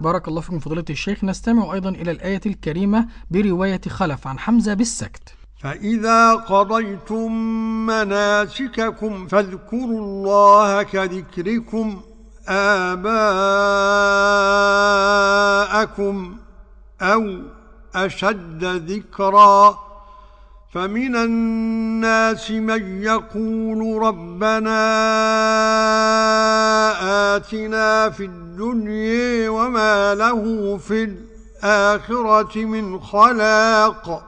بارك الله فيكم فضيلة الشيخ. نستمع أيضا إلى الآية الكريمة برواية خلف عن حمزة بالسكت. فإذا قضيتم مناسككم فاذكروا الله كذكركم آباءكم أو أشد ذكرًا. فمن الناس من يقول ربنا آتنا في الدنيا وما له في الآخرة من خلاق